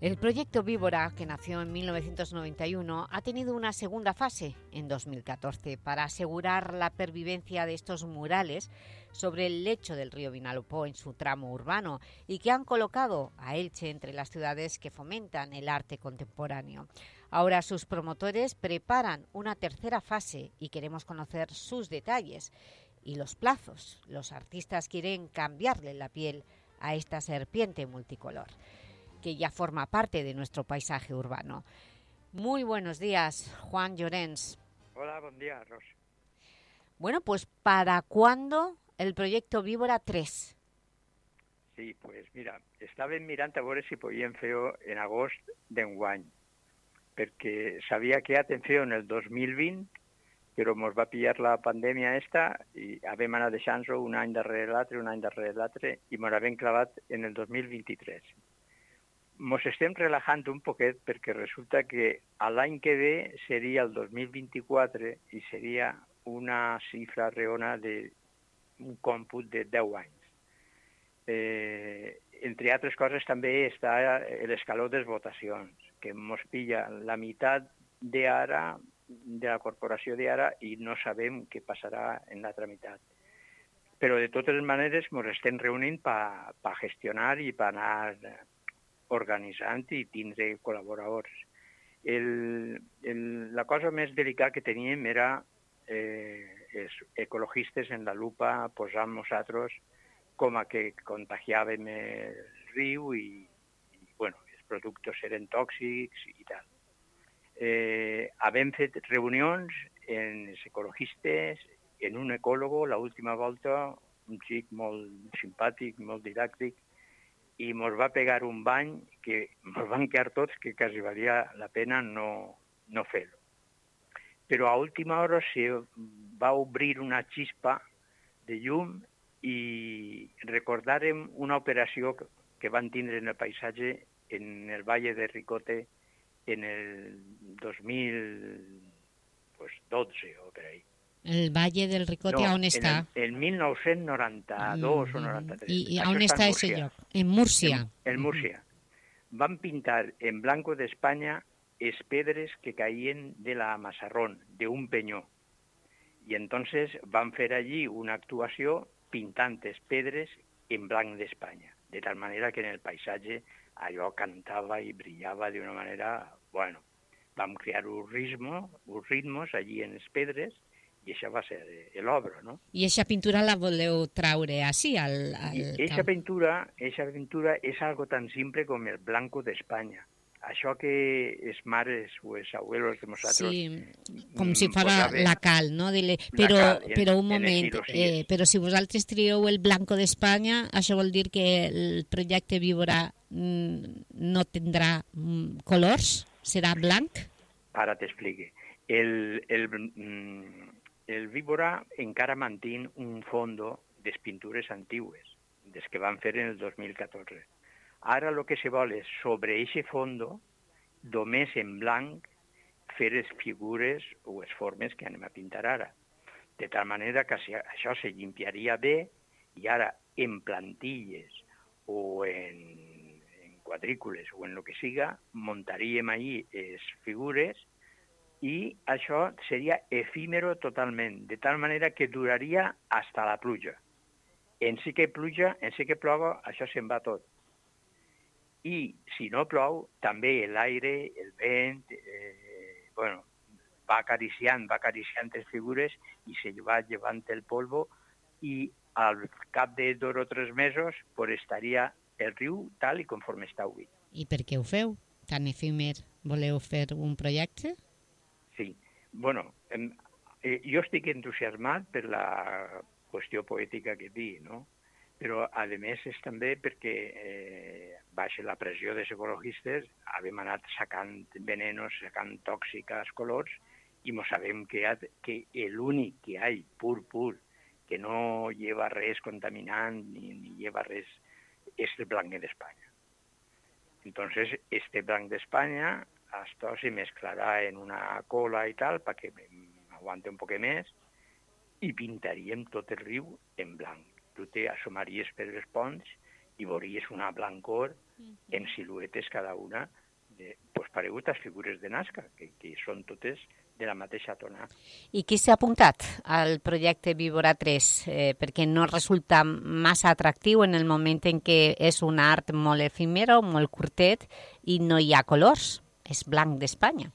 El proyecto Víbora, que nació en 1991, ha tenido una segunda fase en 2014 para asegurar la pervivencia de estos murales sobre el lecho del río Vinalopó en su tramo urbano y que han colocado a Elche entre las ciudades que fomentan el arte contemporáneo. Ahora sus promotores preparan una tercera fase y queremos conocer sus detalles y los plazos. Los artistas quieren cambiarle la piel a esta serpiente multicolor que ya forma parte de nuestro paisaje urbano. Muy buenos días, Juan Llorens. Hola, buen día, Ros. Bueno, pues ¿para cuándo el proyecto Víbora 3? Sí, pues mira, estàvem mirant a veure si podíem fer-ho en agost d'enguany, perquè sabia que ja te'n fer en el 2020, però ens va pillar la pandèmia esta i havíem anat deixant-ho un any darrere l'altre, un any darrere l'altre, i ens l'havem clavat en el 2023. Ens estem relajant un poquet perquè resulta que l'any que ve seria el 2024 i seria una xifra reona de un còmput de 10 anys. Eh, entre altres coses també està l'escaló de votacions, que ens pilla la meitat d'ara de la corporació d'ara i no sabem què passarà en l'altra meitat. Però de totes maneres ens estem reunint per pa gestionar i per anar organitzant i tindre col·laboradors. El, el, la cosa més delicada que teníem era eh, els ecologistes en la lupa posant nosaltres com a que contagiàvem el riu i, i bueno, els productes eren tòxics i tal. Eh, havem fet reunions en els ecologistes, en un ecòlogo, l'última volta, un xic molt simpàtic, molt didàctic, i ens va pegar un bany que ens van quedar tots que quasi valia la pena no, no fer-ho. Però a última hora se va obrir una xispa de llum i recordarem una operació que van tindre en el paisatge en el Valle de Ricote en el 2012 o per ahí. El Valle del Ricote, no, on està? En, en 1992 mm, o 93. I, i on està aquest lloc? En Múrcia. En, en Múrcia. Van pintar en blanco d'Espanya es pedres que caien de la Mazarrón, de un peñó. Y entonces van fer allí una actuació pintant les pedres en blanc d'Espanya, de tal manera que en el paisatge allò cantava i brillava d'una manera... Bueno, vam crear un ritmo, uns ritmos allí en les pedres i això va ser l'obra, no? I aquesta pintura la voleu traure així al, al eixa pintura, eixa pintura és algo tan simple com el blanco d'Espanya. Això que els mares o els abuelos de nosaltres... Sí, com si fora la cal, no? Dile, però, cal, però un moment, eh, però si vosaltres trieu el blanco d'Espanya, això vol dir que el projecte Víbora mm, no tindrà mm, colors? Serà blanc? Ara t'explique. El, el, mm, el Víbora encara mantén un fondo de pintures antigues, des que van fer en el 2014. Ara el que se vol és, sobre aquest fondo, només en blanc, fer les figures o les formes que anem a pintar ara. De tal manera que si això se limpiaria bé i ara en plantilles o en, en quadrícules o en el que siga, muntaríem allí les figures i això seria efímero totalment, de tal manera que duraria hasta la pluja. En sí que pluja, en sí que plou, això se'n va tot. I si no plou, també l'aire, el vent, eh, bueno, va acariciant, va acariciant les figures i se va llevant el polvo i al cap de dos o tres mesos pues, estaria el riu tal i conforme està avui. I per què ho feu? Tan efímer voleu fer un projecte? Sí. Bueno, eh, jo estic entusiasmat per la qüestió poètica que di, no? Però, a més, és també perquè eh, baixa la pressió dels ecologistes, hem anat sacant venenos, sacant tòxiques colors, i no sabem que, que l'únic que hi ha pur, pur, que no lleva res contaminant ni, ni lleva res, es el blanc de España. Entonces, este blanc de España esto se mezclará en una cola y tal para que aguante un poc més i pintaríem tot el riu en blanc. Tu te assomaries per els ponts i veuries una blancor en siluetes cada una de, pues, paregut a figures de Nazca, que, que són totes de la mateixa tona. I qui s'ha apuntat al projecte Víbora 3? Eh, perquè no resulta massa atractiu en el moment en què és un art molt efímero, molt curtet i no hi ha colors. És blanc d'Espanya.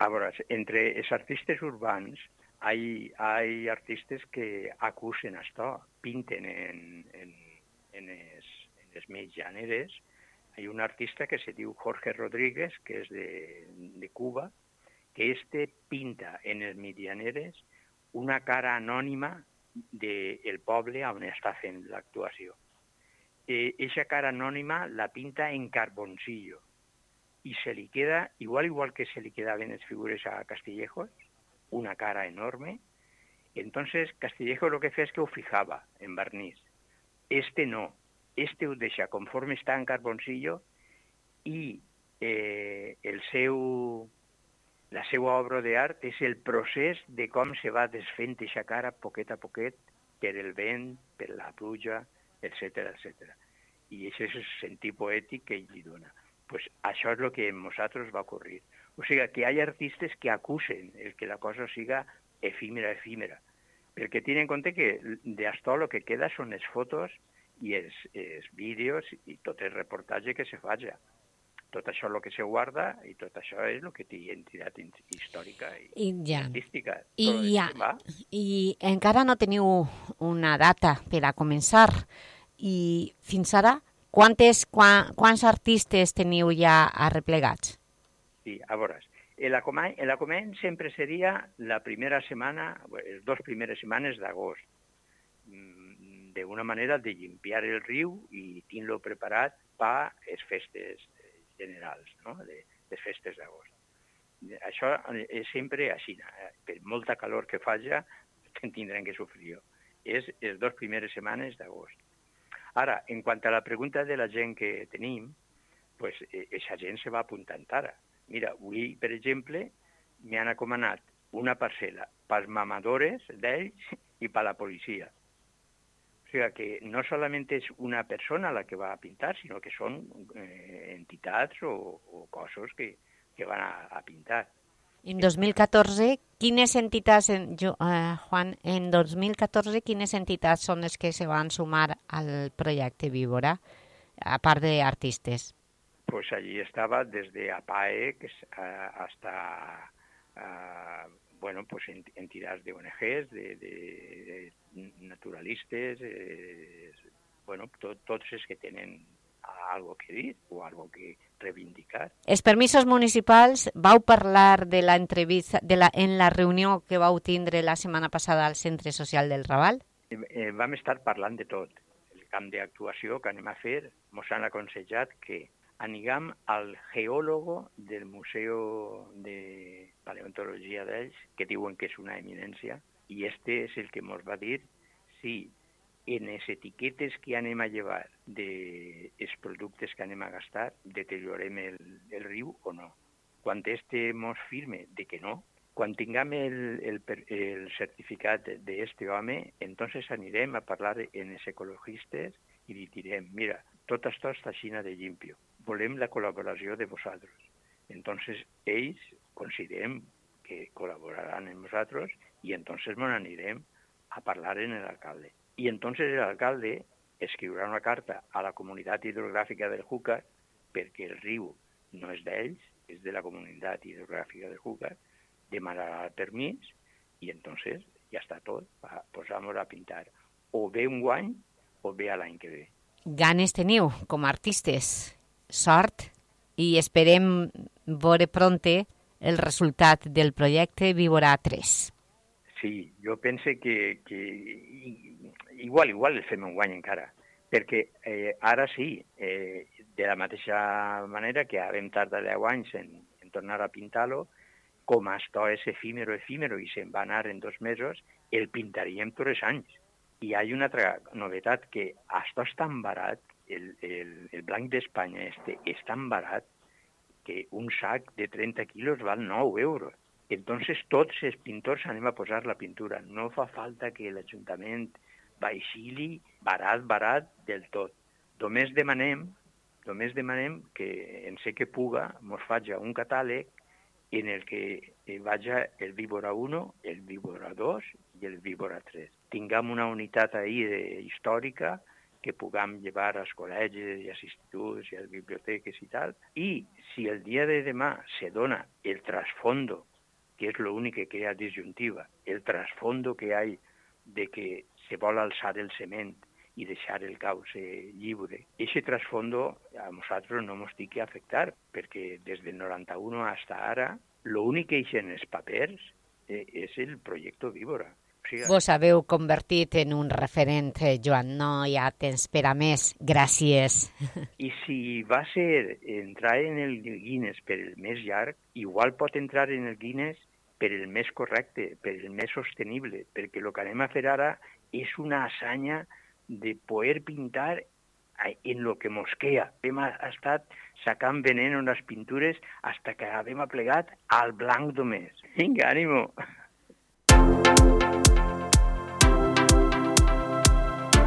A veure, entre els artistes urbans hay, hay artistes que acusen això, pinten en, en, en, es, en les més gèneres. Hi ha un artista que se diu Jorge Rodríguez, que és de, de Cuba, que este pinta en els mitjaneres una cara anònima del de poble on està fent l'actuació. Eh, eixa cara anònima la pinta en carboncillo y se li queda, igual igual que se li quedaven les figures a Castillejos, una cara enorme. Entonces Castillejo lo que feia és que ho fijava en barniz. Este no, este ho deixa conforme està en carboncillo i eh, el seu, la seva obra d'art és el procés de com se va desfent aquesta cara poquet a poquet per el vent, per la pluja, etc etc. I això és el sentit poètic que ell. Pues això és el que en nosaltres va ocorrir. O sigui, que hi ha artistes que acusen el que la cosa siga efímera, efímera, perquè tenen en compte que d'això el que queda són les fotos i els, els vídeos i tot el reportatge que se faci. Tot això és el que se guarda i tot això és el que té entitat històrica i, I ja. artística. I, ja. I encara no teniu una data per a començar. I fins ara, quantes, quan, quants artistes teniu ja arreplegats? Sí, a veure, el acomany, el acomany sempre seria la primera setmana, les dues primeres setmanes d'agost, mm, d'una manera de limpiar el riu i tenir-lo preparat per les festes generals, no? de, les festes d'agost. Això és sempre així, per molta calor que faci, tindrem que sofrir. És les dues primeres setmanes d'agost. Ara, en quant a la pregunta de la gent que tenim, pues, aquesta gent se va apuntant ara. Mira, avui, per exemple, m'han acomanat una parcel·la pels mamadores d'ells i per la policia. O sigui que no solament és una persona la que va a pintar, sinó que són eh, entitats o, o cossos que, que van a, a pintar. En 2014, quines entitats, en, jo, eh, Juan, en 2014, quines entitats són les que se van sumar al projecte Víbora, a part d'artistes? pues allí estaba desde APAE que es, uh, hasta uh, bueno, pues entidades de ONGs, de, de, de naturalistes, eh, bueno, to, tots els que tenen algo que dir o algo que reivindicar. Els permisos municipals, vau parlar de la entrevista de la, en la reunió que vau tindre la setmana passada al Centre Social del Raval? Eh, eh, vam estar parlant de tot. El camp d'actuació que anem a fer ens han aconsejat que anigam al geòlogo del Museu de Paleontologia d'ells, que diuen que és una eminència, i este és el que ens va dir si en les etiquetes que anem a llevar dels productes que anem a gastar deteriorem el, el riu o no. Quan este mos firme de que no, quan tinguem el, el, el certificat d'este home, entonces anirem a parlar en els ecologistes i li direm, mira, tot això està xina de llimpio volem la col·laboració de vosaltres. Entonces, ells considerem que col·laboraran amb nosaltres i entonces nos anirem a parlar en l'alcalde. I entonces l'alcalde escriurà una carta a la comunitat hidrogràfica del Júcar perquè el riu no és d'ells, és de la comunitat hidrogràfica del Júcar, demanarà el permís i entonces ja està tot, posamos a pintar o bé un guany o bé l'any que ve. Ganes teniu com a artistes sort i esperem veure pronte el resultat del projecte Víbora 3. Sí, jo pense que, que igual, igual fem un guany encara, perquè eh, ara sí, eh, de la mateixa manera que vam tardar 10 anys en, en tornar a pintar-lo, com això és efímero, efímero, i se'n va anar en dos mesos, el pintaríem els anys. I hi ha una altra novetat, que això és tan barat, el, el, el blanc d'Espanya este és tan barat que un sac de 30 quilos val 9 euros. Entonces tots els pintors anem a posar la pintura. No fa falta que l'Ajuntament baixili barat, barat del tot. Només demanem, només demanem que en sé que puga mos faci un catàleg en el que vaya el Víbora 1, el Víbora 2 i el Víbora 3. Tinguem una unitat ahí de, històrica que puguem llevar als col·legis i als instituts i a les biblioteques i tal. I si el dia de demà se dona el trasfondo, que és l'únic que ha disjuntiva, el trasfondo que hi ha de que se vol alçar el cement i deixar el cauce lliure. Eixe trasfondo a nosaltres no ens tingui que afectar, perquè des del 91 fins ara, l'únic que hi en els papers eh, és el projecte Víbora. Sí. Vos haveu convertit en un referent, eh, Joan, no hi ha temps per a més. Gràcies. I si va ser entrar en el Guinness per el més llarg, igual pot entrar en el Guinness per el més correcte, per el més sostenible, perquè el que anem a fer ara és una hassanya de poder pintar en lo que mosquea. Hem estat sacant venent en les pintures hasta que hem aplegat al blanc només. Vinga, ànimo!